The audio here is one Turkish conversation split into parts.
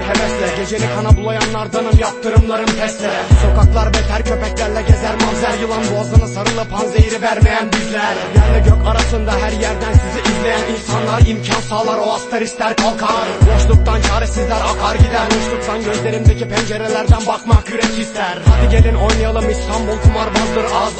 bir hevesle. Geceni kana bulayanlardanım yaptırımlarım testere Sokaklar beter köpeklerle gezer manzer Yılan boğazına sarılıp panzehiri vermeyen bizler. Yerle gök arasında her yerden sizi izleyen insanlar imkan sağlar o astar ister kalkar. Boşluktan çaresizler akar gider Boşluktan gözlerimdeki pencerelerden bakmak yürek ister. Hadi gelin oynayalım İstanbul kumarbazdır az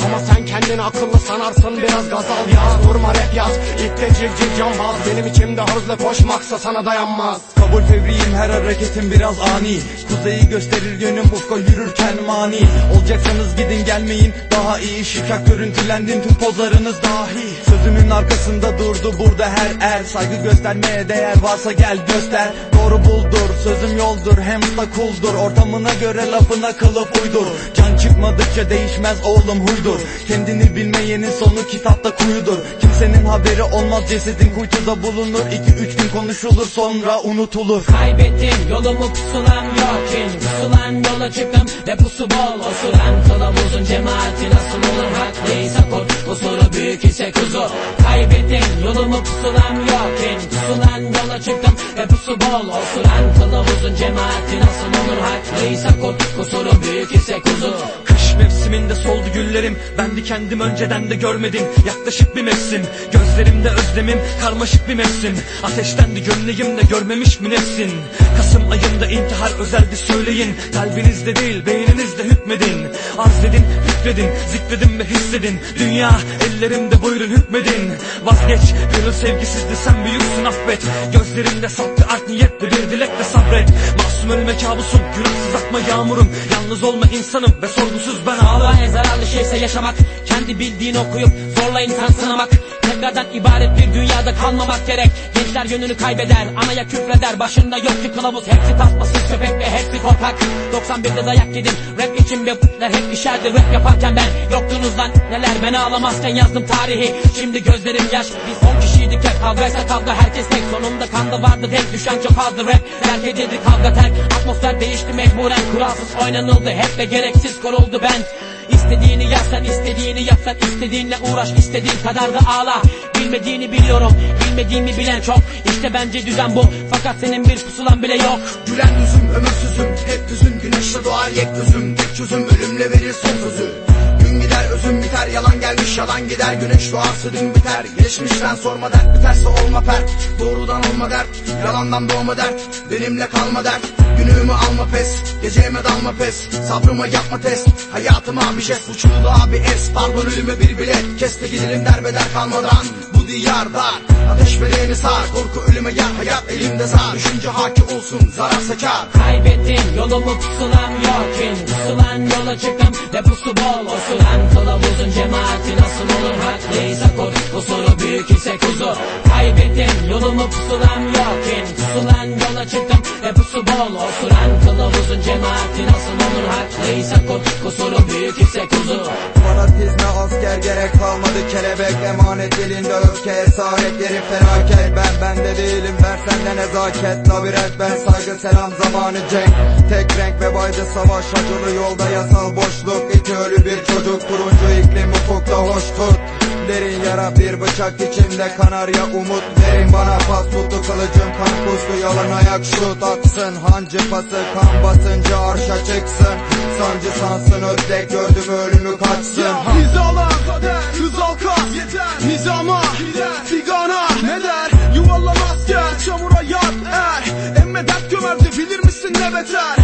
kendini akıllı sanarsın biraz gazal yaz. Vurma rap yaz. İpte civciv cambaz Benim içimde hızlı koşmaksa sana dayanmaz. Kabul fevriyim her hareketim biraz ani. Kuzeyi gösterir yönüm ufka yürürken mani. Olacaksanız gidin gelmeyin daha iyi. Şikak görüntülendim tüm pozlarınız dahi. Sözümün arkasında durdu burada her er. Saygı göstermeye değer varsa gel göster. Doğru buldur sözüm yoldur hem da kuldur. Ortamına göre lafına kılıf uydur. Can çıkmadıkça değişmez oğlum huydur. Kendini bilmeyenin sonu kitapta kuyudur. Kimsenin haberi olmaz cesedin kuytuda bulunur. İki üç gün konuşulur sonra unutulur. Kaybettim yolumu pusulam yok. Pusulan yola çıktım ve pusu bol Osuran kılavuzun cemaati nasıl olur? Haklıysa kurt Kusuru büyük ise kuzu. Kaybettim yolumu pusulam yok. Pusulan yola çıktım ve pusu bol Osuran kılavuzun cemaati nasıl olur? Haklıysa kurt Kusuru büyük ise kuzu Kış mevsiminde soldu güllerim. Ben de kendim önceden de görmedim. Yaklaşık bir mevsim. Gözlerimde özlemim. Karmaşık bir mevsim. Ateştendi gömleğimde görmemiş mi nefsin? Kasım ayında intihar özeldi söyleyin. Kalbinizde değil beyninizde hükmedin. Arz edin hükredin zikredin ve hissedin. Dünya ellerimde buyurun hükmedin. Vazgeç gönül sevgisizdi sen büyüksün affet. Gözlerimde sattı art niyetli bir dilekle sabret. Masum ölme kabusum günahsız akma yağmurum. Yalnız olma insanım ve sorgusuz ben Allah en zararlı şeyse yaşamak Kendi bildiğini okuyup zorla insan sınamak Tekrardan ibaret bir dünyada kalmamak gerek. Gençler yönünü kaybeder anaya küfreder Başında yok ki kılavuz. Hepsi tasmasız köpek ve hepsi korkak. 91'de dayak yedim rap için bir putlar hep işerdi. Rap yaparken ben Yoktunuz lan neler? Ben ağlamazken yazdım tarihi. Şimdi gözlerim yaş biz 10 kişiydik hep. Kavgaysa kavga herkes tek. Sonunda kanda vardı tek düşen çok azdı. Rap Terk edildi kavga terk. Atmosfer değişti mecburen Kuralsız oynanıldı. Hep ve gereksiz koruldu ben İstediğini yazsan istediğini yapsan istediğinle uğraş istediğin kadar da ağla. Bilmediğini biliyorum bilmediğimi bilen çok. İşte bence düzen bu fakat senin bir pusulan bile yok. Gülen yüzüm ömürsüzüm Hep düzün güneşle doğar yek gözüm Tek çözüm ölümle verir son sözü Gün gider özüm biter yalan gelmiş yalan gider Güneş doğarsa dün biter. Geçmişten sorma dert biterse olma pert. Doğrudan olma dert yalandan doğma dert. Benimle kalma dert Günümü alma pes. Geceme dalma pes Sabrıma yapma test. Hayatıma bir jest Bu çığlığa bir es. Pardon ölüme bir bilet Kes de gidelim derbeder kalmadan. Bu diyar dar Ateş vereni sar. Korku ölüme yer Hayat elimde zar. Düşünce haki olsun Zararsa kar Kaybettim yolumu pusulam yok Pusulan yola çıktım ve pusu bol Osuran kılavuzun cemaati nasıl olur? Haklıysa kur Kusuru büyük ise kuzu. Kaybettim yolumu pusulam yok. İn Pusulan yola çıktım ve pusu bol Osuran kılavuzun cemaati nasıl olur? Haklıysa kur Kusuru büyük ise kuzu Fanatizme asker gerek kalmadı. Kelebek Emanet elinde öfke esaretleri felaket Ben bende değilim. Ver sende nezaket. Labirent ben saygı selam zamanı cenk. Tek renk ve baydı savaş acılı. Yolda yasal boşluk. İki ölü bir çocuk. Turuncu iklim ufukta hoş tut Derin yara bir bıçak içinde kanarya umut. Verin bana pas tuttu kılıcım kan kuslu yalan ayak şut atsın Hancı pası kan basınca arşa çıksın Sancı sansın ötlek gördüm ölümü kaçsın. Hizala kader Hız alkaz yeter. Nizama gider Figana ne der? Yuvarlamaz gel Çamura yat er. Emme dert gömerdi bilir misin ne beter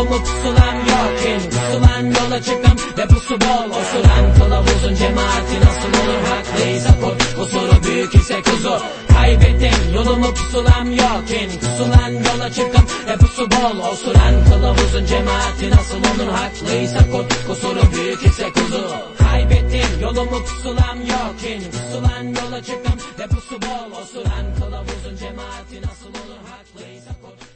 Yolumu pusulam yok in Pusulan yola çıktım ve pusu bol Osuran. Kılavuzun cemaati nasıl olur? Haklıysa kur Kusuru büyük ise kuzu. Kaybettim yolumu pusulam yok in Pusulan yola çıktım ve pusu bol Osuran. Kılavuzun cemaati nasıl olur? Haklıysa kur Kusuru büyük ise kuzu. Kaybettim yolumu pusulam yok in Pusulan yola çıktım ve pusu bol Osuran. Kılavuzun cemaati nasıl olur? Haklıysa kur